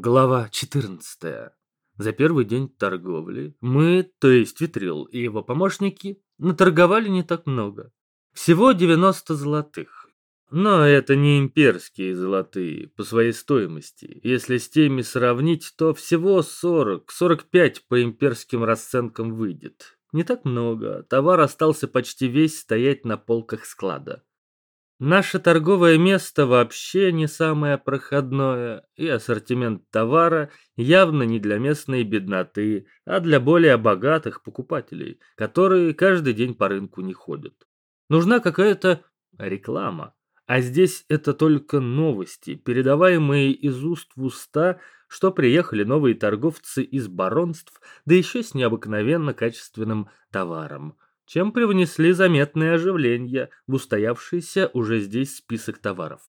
Глава 14. За первый день торговли мы, то есть Витрил и его помощники, наторговали не так много. Всего 90 золотых. Но это не имперские золотые по своей стоимости. Если с теми сравнить, то всего 40-45 по имперским расценкам выйдет. Не так много. Товар остался почти весь стоять на полках склада. Наше торговое место вообще не самое проходное, и ассортимент товара явно не для местной бедноты, а для более богатых покупателей, которые каждый день по рынку не ходят. Нужна какая-то реклама. А здесь это только новости, передаваемые из уст в уста, что приехали новые торговцы из баронств, да еще с необыкновенно качественным товаром чем привнесли заметное оживление в устоявшийся уже здесь список товаров.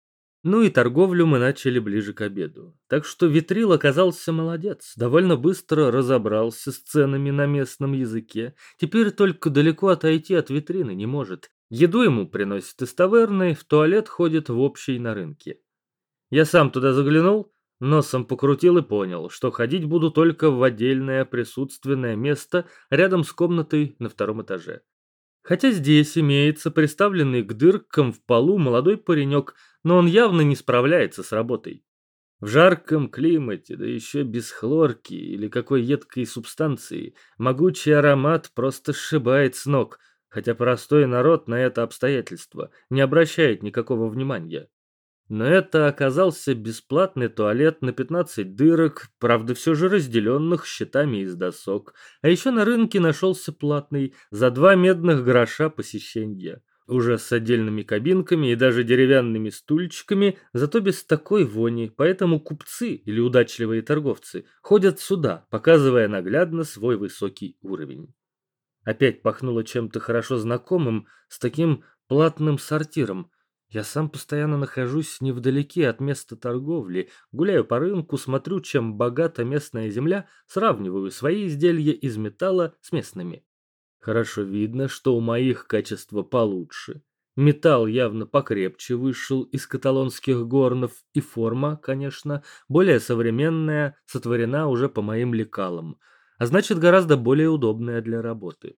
Ну и торговлю мы начали ближе к обеду. Так что Витрил оказался молодец, довольно быстро разобрался с ценами на местном языке. Теперь только далеко отойти от витрины не может. Еду ему приносят из таверны, в туалет ходит в общей на рынке. Я сам туда заглянул, Носом покрутил и понял, что ходить буду только в отдельное присутственное место рядом с комнатой на втором этаже. Хотя здесь имеется приставленный к дыркам в полу молодой паренек, но он явно не справляется с работой. В жарком климате, да еще без хлорки или какой едкой субстанции, могучий аромат просто сшибает с ног, хотя простой народ на это обстоятельство не обращает никакого внимания. Но это оказался бесплатный туалет на 15 дырок, правда все же разделенных щитами из досок. А еще на рынке нашелся платный за два медных гроша посещения. Уже с отдельными кабинками и даже деревянными стульчиками, зато без такой вони, поэтому купцы или удачливые торговцы ходят сюда, показывая наглядно свой высокий уровень. Опять пахнуло чем-то хорошо знакомым, с таким платным сортиром – я сам постоянно нахожусь невдалеке от места торговли, гуляю по рынку, смотрю, чем богата местная земля, сравниваю свои изделия из металла с местными. Хорошо видно, что у моих качество получше. Металл явно покрепче вышел из каталонских горнов, и форма, конечно, более современная, сотворена уже по моим лекалам, а значит гораздо более удобная для работы.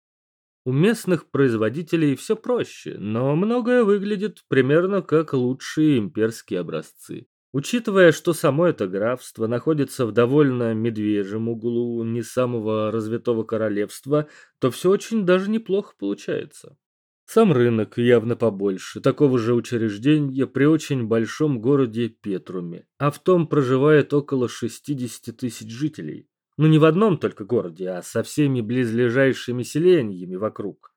У местных производителей все проще, но многое выглядит примерно как лучшие имперские образцы. Учитывая, что само это графство находится в довольно медвежьем углу не самого развитого королевства, то все очень даже неплохо получается. Сам рынок явно побольше, такого же учреждения при очень большом городе Петруме, а в том проживает около 60 тысяч жителей. Ну не в одном только городе, а со всеми близлежащими селениями вокруг.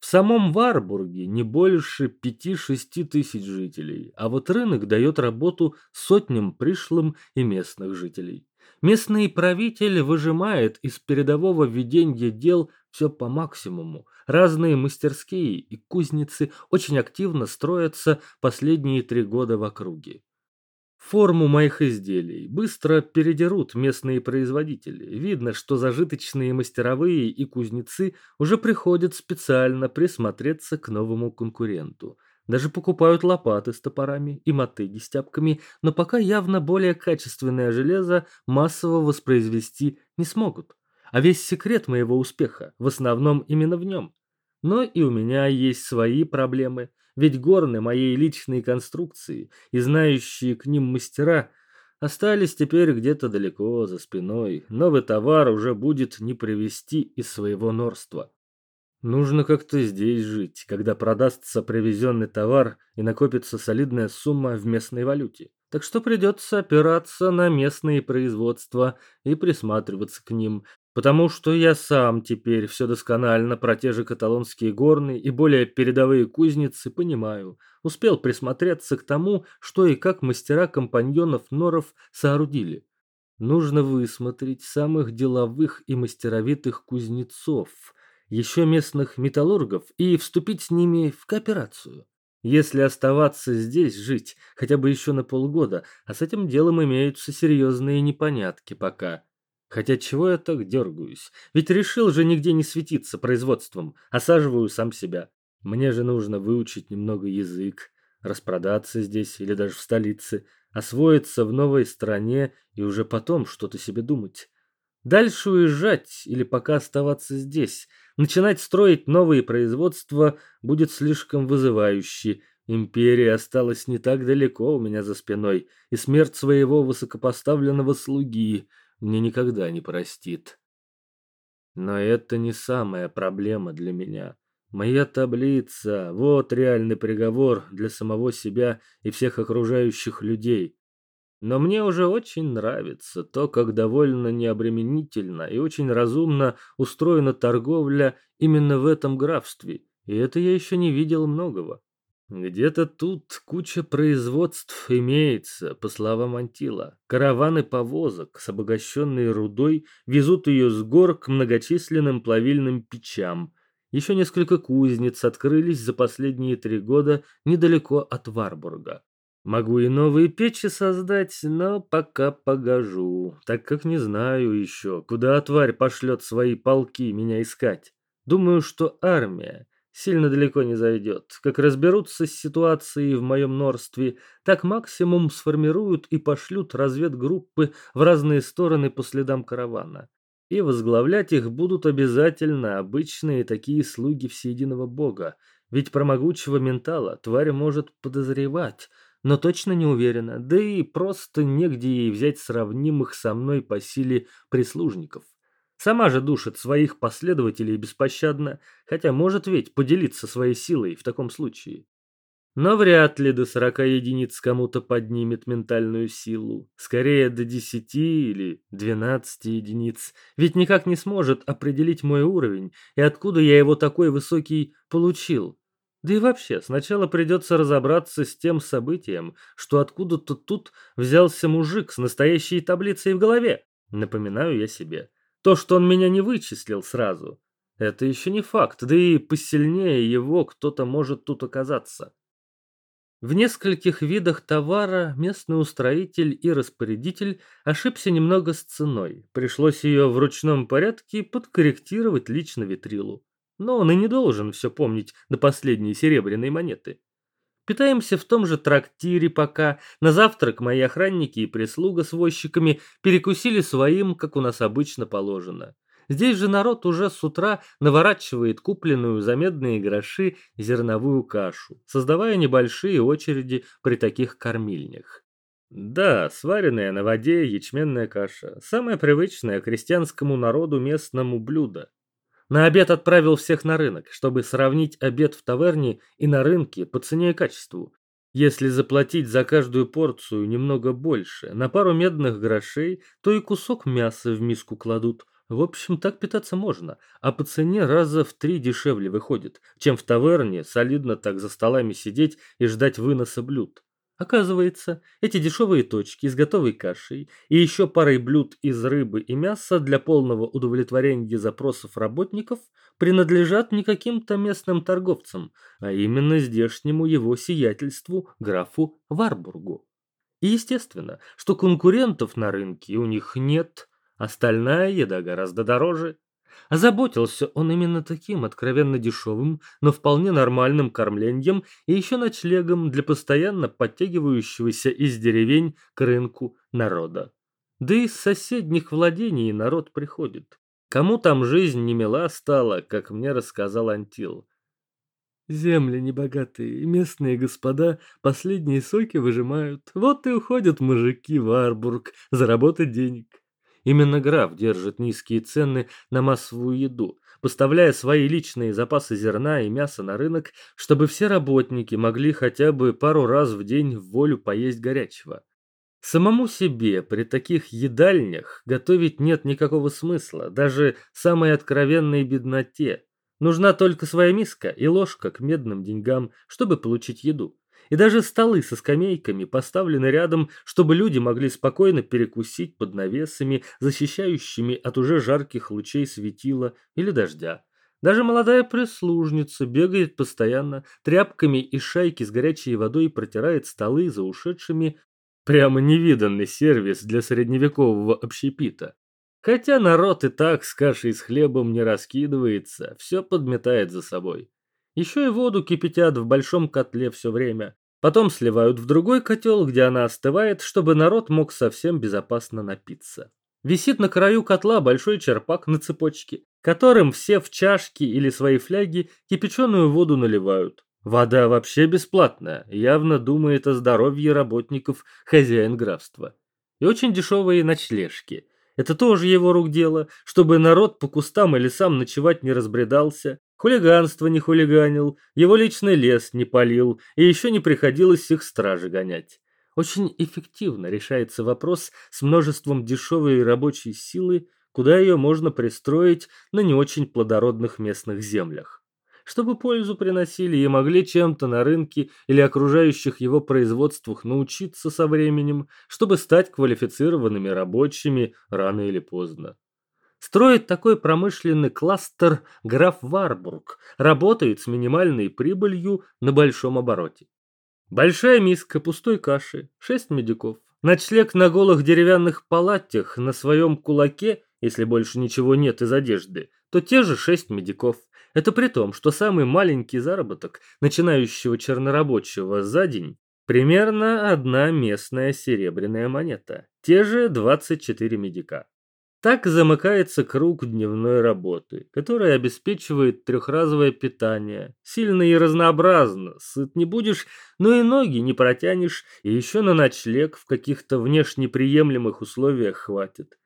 В самом Варбурге не больше пяти-шести тысяч жителей, а вот рынок дает работу сотням пришлым и местных жителей. Местный правитель выжимает из передового ведения дел все по максимуму. Разные мастерские и кузницы очень активно строятся последние три года в округе. Форму моих изделий быстро передерут местные производители. Видно, что зажиточные мастеровые и кузнецы уже приходят специально присмотреться к новому конкуренту. Даже покупают лопаты с топорами и мотыги с тяпками, но пока явно более качественное железо массово воспроизвести не смогут. А весь секрет моего успеха в основном именно в нем. Но и у меня есть свои проблемы. Ведь горны моей личной конструкции и знающие к ним мастера остались теперь где-то далеко за спиной. Новый товар уже будет не привезти из своего норства. Нужно как-то здесь жить, когда продастся привезенный товар и накопится солидная сумма в местной валюте. Так что придется опираться на местные производства и присматриваться к ним, Потому что я сам теперь все досконально про те же каталонские горные и более передовые кузницы понимаю. Успел присмотреться к тому, что и как мастера компаньонов Норов соорудили. Нужно высмотреть самых деловых и мастеровитых кузнецов, еще местных металлургов и вступить с ними в кооперацию. Если оставаться здесь жить хотя бы еще на полгода, а с этим делом имеются серьезные непонятки пока – Хотя чего я так дергаюсь? Ведь решил же нигде не светиться производством, осаживаю сам себя. Мне же нужно выучить немного язык, распродаться здесь или даже в столице, освоиться в новой стране и уже потом что-то себе думать. Дальше уезжать или пока оставаться здесь, начинать строить новые производства будет слишком вызывающе. Империя осталась не так далеко у меня за спиной, и смерть своего высокопоставленного слуги мне никогда не простит. Но это не самая проблема для меня. Моя таблица – вот реальный приговор для самого себя и всех окружающих людей. Но мне уже очень нравится то, как довольно необременительно и очень разумно устроена торговля именно в этом графстве, и это я еще не видел многого. Где-то тут куча производств имеется, по словам Антила. Караваны повозок с обогащенной рудой везут ее с гор к многочисленным плавильным печам. Еще несколько кузнец открылись за последние три года недалеко от Варбурга. Могу и новые печи создать, но пока погожу, так как не знаю еще, куда тварь пошлет свои полки меня искать. Думаю, что армия сильно далеко не зайдет. Как разберутся с ситуацией в моем норстве, так максимум сформируют и пошлют разведгруппы в разные стороны по следам каравана. И возглавлять их будут обязательно обычные такие слуги всеединого бога, ведь про могучего ментала тварь может подозревать, но точно не уверена, да и просто негде ей взять сравнимых со мной по силе прислужников. Сама же душит своих последователей беспощадно, хотя может ведь поделиться своей силой в таком случае. Но вряд ли до 40 единиц кому-то поднимет ментальную силу. Скорее до 10 или 12 единиц. Ведь никак не сможет определить мой уровень и откуда я его такой высокий получил. Да и вообще, сначала придется разобраться с тем событием, что откуда-то тут взялся мужик с настоящей таблицей в голове. Напоминаю я себе. То, что он меня не вычислил сразу, это еще не факт, да и посильнее его кто-то может тут оказаться. В нескольких видах товара местный устроитель и распорядитель ошибся немного с ценой. Пришлось ее в ручном порядке подкорректировать лично витрилу. Но он и не должен все помнить до последней серебряной монеты. Питаемся в том же трактире пока. На завтрак мои охранники и прислуга с возчиками перекусили своим, как у нас обычно положено. Здесь же народ уже с утра наворачивает купленную за медные гроши зерновую кашу, создавая небольшие очереди при таких кормильнях. Да, сваренная на воде ячменная каша – самое привычное крестьянскому народу местному блюдо. На обед отправил всех на рынок, чтобы сравнить обед в таверне и на рынке по цене и качеству. Если заплатить за каждую порцию немного больше, на пару медных грошей, то и кусок мяса в миску кладут. В общем, так питаться можно, а по цене раза в три дешевле выходит, чем в таверне солидно так за столами сидеть и ждать выноса блюд. Оказывается, эти дешевые точки с готовой кашей и еще парой блюд из рыбы и мяса для полного удовлетворения запросов работников принадлежат не каким-то местным торговцам, а именно здешнему его сиятельству графу Варбургу. И естественно, что конкурентов на рынке у них нет, остальная еда гораздо дороже. Озаботился он именно таким откровенно дешевым, но вполне нормальным кормлением и еще ночлегом для постоянно подтягивающегося из деревень к рынку народа. Да и из соседних владений народ приходит. Кому там жизнь не мила стала, как мне рассказал Антил. Земли небогатые, местные господа последние соки выжимают. Вот и уходят мужики в Арбург заработать денег. Именно граф держит низкие цены на массовую еду, поставляя свои личные запасы зерна и мяса на рынок, чтобы все работники могли хотя бы пару раз в день в волю поесть горячего. Самому себе при таких едальнях готовить нет никакого смысла, даже самой откровенной бедноте. Нужна только своя миска и ложка к медным деньгам, чтобы получить еду и даже столы со скамейками поставлены рядом, чтобы люди могли спокойно перекусить под навесами, защищающими от уже жарких лучей светила или дождя. Даже молодая прислужница бегает постоянно, тряпками и шайки с горячей водой протирает столы за ушедшими. Прямо невиданный сервис для средневекового общепита. Хотя народ и так с кашей с хлебом не раскидывается, все подметает за собой. Еще и воду кипятят в большом котле все время. Потом сливают в другой котел, где она остывает, чтобы народ мог совсем безопасно напиться. Висит на краю котла большой черпак на цепочке, которым все в чашки или свои фляги кипяченую воду наливают. Вода вообще бесплатная, явно думает о здоровье работников хозяин графства. И очень дешевые ночлежки. Это тоже его рук дело, чтобы народ по кустам и лесам ночевать не разбредался, хулиганство не хулиганил, его личный лес не полил, и еще не приходилось их стражи гонять. Очень эффективно решается вопрос с множеством дешевой рабочей силы, куда ее можно пристроить на не очень плодородных местных землях чтобы пользу приносили и могли чем-то на рынке или окружающих его производствах научиться со временем, чтобы стать квалифицированными рабочими рано или поздно. Строит такой промышленный кластер граф Варбург, работает с минимальной прибылью на большом обороте. Большая миска пустой каши, шесть медиков, ночлег на голых деревянных палатях на своем кулаке, если больше ничего нет из одежды, то те же шесть медиков. Это при том, что самый маленький заработок начинающего чернорабочего за день примерно одна местная серебряная монета, те же 24 медика. Так замыкается круг дневной работы, который обеспечивает трехразовое питание. Сильно и разнообразно, сыт не будешь, но и ноги не протянешь, и еще на ночлег в каких-то внешне приемлемых условиях хватит.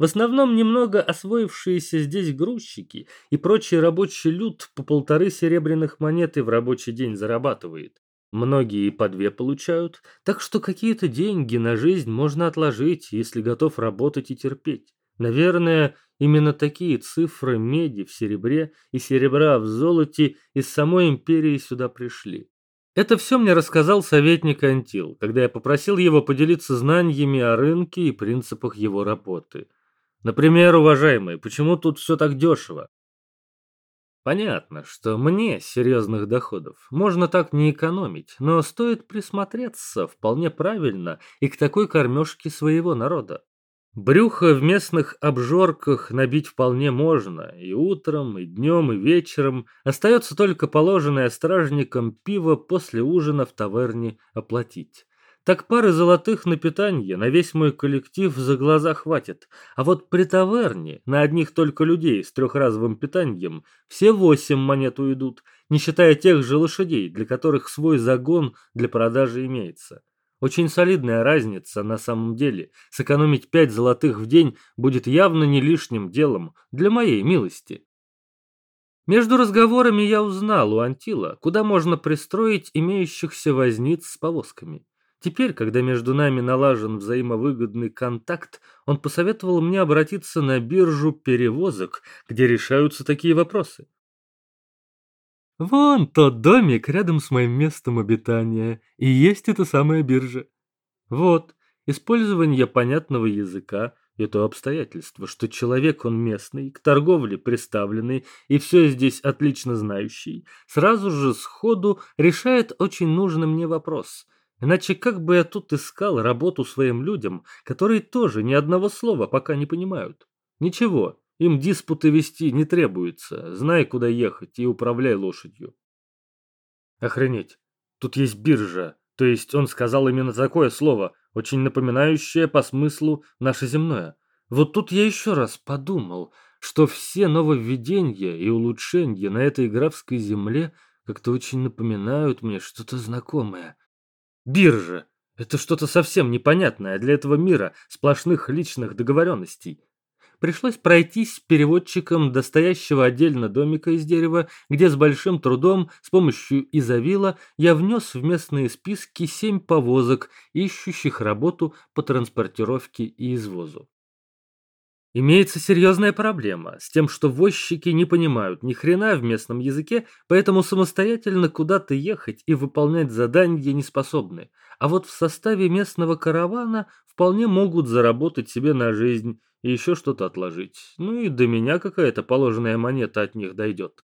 В основном немного освоившиеся здесь грузчики и прочий рабочий люд по полторы серебряных монеты в рабочий день зарабатывает. Многие по две получают, так что какие-то деньги на жизнь можно отложить, если готов работать и терпеть. Наверное, именно такие цифры меди в серебре и серебра в золоте из самой империи сюда пришли. Это все мне рассказал советник Антил, когда я попросил его поделиться знаниями о рынке и принципах его работы. Например, уважаемые, почему тут все так дешево? Понятно, что мне серьезных доходов можно так не экономить, но стоит присмотреться вполне правильно и к такой кормежке своего народа. Брюхо в местных обжорках набить вполне можно, и утром, и днем, и вечером. Остается только положенное стражникам пиво после ужина в таверне оплатить. Так пары золотых на питание на весь мой коллектив за глаза хватит. А вот при таверне на одних только людей с трехразовым питанием все восемь монет уйдут, не считая тех же лошадей, для которых свой загон для продажи имеется. Очень солидная разница на самом деле. Сэкономить пять золотых в день будет явно не лишним делом для моей милости. Между разговорами я узнал у Антила, куда можно пристроить имеющихся возниц с повозками. Теперь, когда между нами налажен взаимовыгодный контакт, он посоветовал мне обратиться на биржу перевозок, где решаются такие вопросы. Вон тот домик рядом с моим местом обитания, и есть эта самая биржа. Вот, использование понятного языка – это обстоятельство, что человек он местный, к торговле приставленный и все здесь отлично знающий, сразу же сходу решает очень нужный мне вопрос – Иначе как бы я тут искал работу своим людям, которые тоже ни одного слова пока не понимают? Ничего, им диспуты вести не требуется, знай, куда ехать и управляй лошадью. Охренеть, тут есть биржа, то есть он сказал именно такое слово, очень напоминающее по смыслу наше земное. Вот тут я еще раз подумал, что все нововведения и улучшения на этой графской земле как-то очень напоминают мне что-то знакомое. Биржа. Это что-то совсем непонятное для этого мира сплошных личных договоренностей. Пришлось пройтись переводчиком до стоящего отдельно домика из дерева, где с большим трудом с помощью изавила я внес в местные списки семь повозок, ищущих работу по транспортировке и извозу. Имеется серьезная проблема с тем, что возчики не понимают ни хрена в местном языке, поэтому самостоятельно куда-то ехать и выполнять задания не способны. А вот в составе местного каравана вполне могут заработать себе на жизнь и еще что-то отложить. Ну и до меня какая-то положенная монета от них дойдет.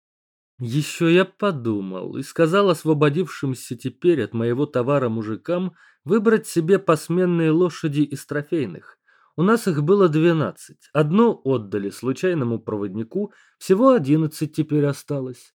Еще я подумал и сказал освободившимся теперь от моего товара мужикам выбрать себе посменные лошади из трофейных. У нас их было двенадцать. Одну отдали случайному проводнику, всего одиннадцать теперь осталось.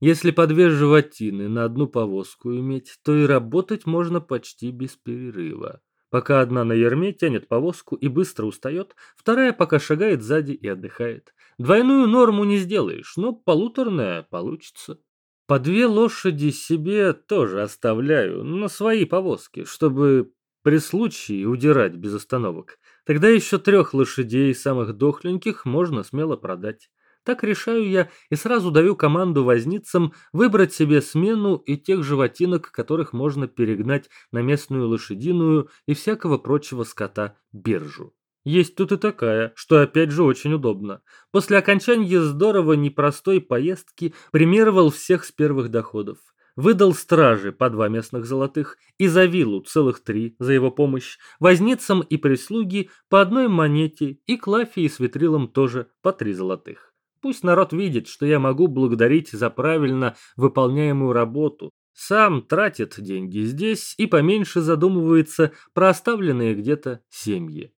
Если по две животины на одну повозку иметь, то и работать можно почти без перерыва. Пока одна на ерме тянет повозку и быстро устает, вторая пока шагает сзади и отдыхает. Двойную норму не сделаешь, но полуторная получится. По две лошади себе тоже оставляю на свои повозки, чтобы при случае удирать без остановок. Тогда еще трех лошадей, самых дохленьких, можно смело продать. Так решаю я и сразу даю команду возницам выбрать себе смену и тех животинок, которых можно перегнать на местную лошадиную и всякого прочего скота биржу. Есть тут и такая, что опять же очень удобно. После окончания здорово непростой поездки премировал всех с первых доходов. Выдал страже по два местных золотых и за виллу целых три за его помощь, возницам и прислуги по одной монете и клафе и с витрилом тоже по три золотых. Пусть народ видит, что я могу благодарить за правильно выполняемую работу. Сам тратит деньги здесь и поменьше задумывается про оставленные где-то семьи.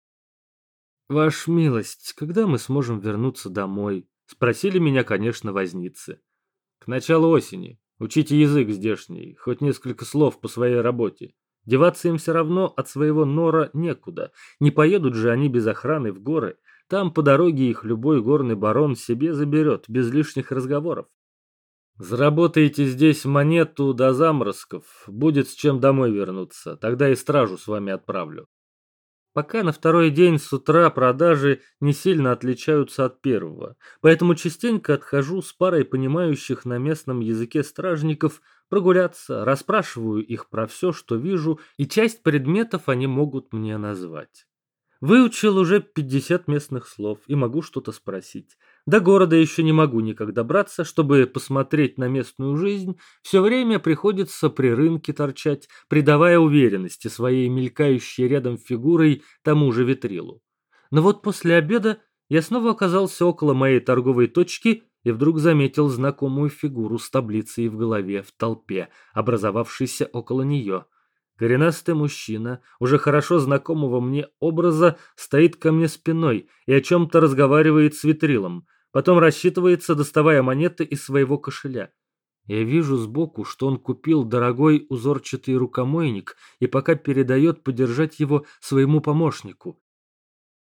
«Ваш милость, когда мы сможем вернуться домой?» Спросили меня, конечно, возницы. «К началу осени. Учите язык здешний, хоть несколько слов по своей работе. Деваться им все равно от своего нора некуда. Не поедут же они без охраны в горы. Там по дороге их любой горный барон себе заберет, без лишних разговоров. Заработаете здесь монету до заморозков, будет с чем домой вернуться, тогда и стражу с вами отправлю. Пока на второй день с утра продажи не сильно отличаются от первого, поэтому частенько отхожу с парой понимающих на местном языке стражников прогуляться, расспрашиваю их про все, что вижу, и часть предметов они могут мне назвать. Выучил уже 50 местных слов и могу что-то спросить. До города еще не могу никак добраться, чтобы посмотреть на местную жизнь. Все время приходится при рынке торчать, придавая уверенности своей мелькающей рядом фигурой тому же витрилу. Но вот после обеда я снова оказался около моей торговой точки и вдруг заметил знакомую фигуру с таблицей в голове в толпе, образовавшейся около нее. Коренастый мужчина, уже хорошо знакомого мне образа, стоит ко мне спиной и о чем-то разговаривает с витрилом. Потом рассчитывается, доставая монеты из своего кошеля. Я вижу сбоку, что он купил дорогой узорчатый рукомойник и пока передает подержать его своему помощнику.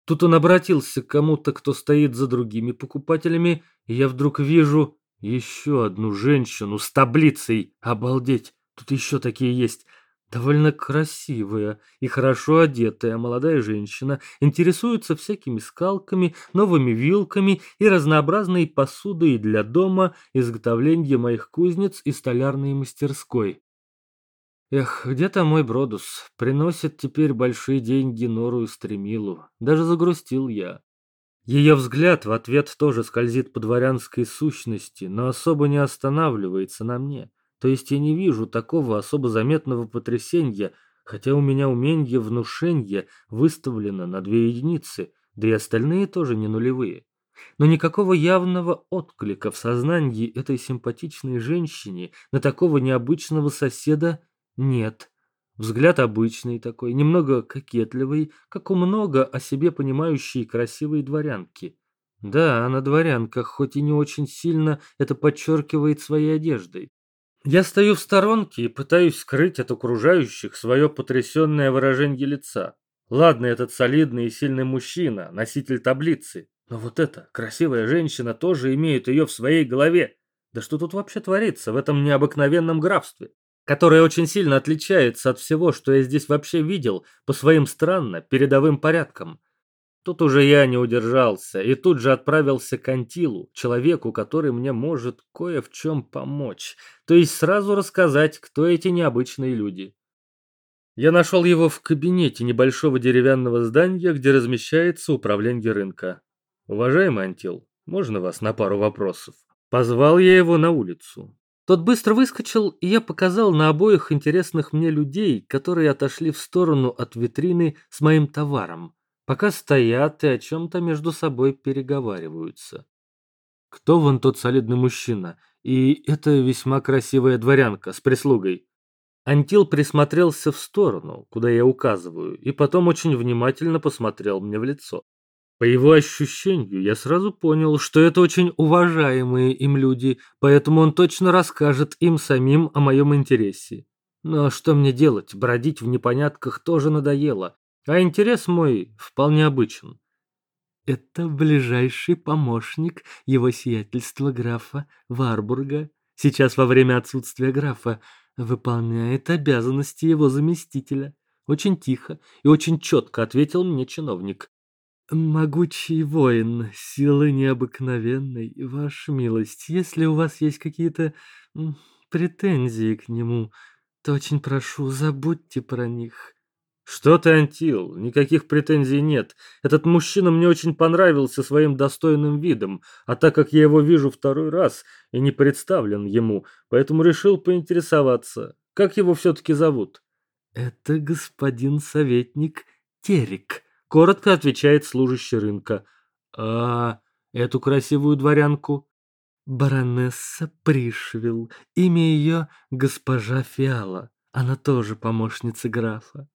Тут он обратился к кому-то, кто стоит за другими покупателями, и я вдруг вижу еще одну женщину с таблицей. Обалдеть, тут еще такие есть. Довольно красивая и хорошо одетая молодая женщина интересуется всякими скалками, новыми вилками и разнообразной посудой для дома, изготовления моих кузнец и столярной мастерской. Эх, где то мой Бродус? Приносит теперь большие деньги Нору и Стремилу. Даже загрустил я. Ее взгляд в ответ тоже скользит по дворянской сущности, но особо не останавливается на мне. То есть я не вижу такого особо заметного потрясения, хотя у меня умение внушения выставлено на две единицы, да и остальные тоже не нулевые. Но никакого явного отклика в сознании этой симпатичной женщине на такого необычного соседа нет. Взгляд обычный такой, немного кокетливый, как у много о себе понимающей красивой дворянки. Да, она дворянка, хоть и не очень сильно это подчеркивает своей одеждой. Я стою в сторонке и пытаюсь скрыть от окружающих свое потрясенное выражение лица. Ладно, этот солидный и сильный мужчина, носитель таблицы. Но вот эта красивая женщина тоже имеет ее в своей голове. Да что тут вообще творится в этом необыкновенном графстве? Которое очень сильно отличается от всего, что я здесь вообще видел, по своим странно передовым порядкам. Тут уже я не удержался и тут же отправился к Антилу, человеку, который мне может кое в чем помочь, то есть сразу рассказать, кто эти необычные люди. Я нашел его в кабинете небольшого деревянного здания, где размещается управление рынка. «Уважаемый Антил, можно вас на пару вопросов?» Позвал я его на улицу. Тот быстро выскочил, и я показал на обоих интересных мне людей, которые отошли в сторону от витрины с моим товаром пока стоят и о чем-то между собой переговариваются. Кто вон тот солидный мужчина? И эта весьма красивая дворянка с прислугой. Антил присмотрелся в сторону, куда я указываю, и потом очень внимательно посмотрел мне в лицо. По его ощущению, я сразу понял, что это очень уважаемые им люди, поэтому он точно расскажет им самим о моем интересе. Но что мне делать, бродить в непонятках тоже надоело, а интерес мой вполне обычен. Это ближайший помощник его сиятельства графа Варбурга. Сейчас во время отсутствия графа выполняет обязанности его заместителя. Очень тихо и очень четко ответил мне чиновник. «Могучий воин, силы необыкновенной, ваша милость, если у вас есть какие-то претензии к нему, то очень прошу, забудьте про них». «Что ты, Антил, никаких претензий нет. Этот мужчина мне очень понравился своим достойным видом, а так как я его вижу второй раз и не представлен ему, поэтому решил поинтересоваться, как его все-таки зовут?» «Это господин советник Терек», Коротко отвечает служащий рынка. А эту красивую дворянку? Баронесса Пришвилл. Имя ее госпожа Фиала. Она тоже помощница графа.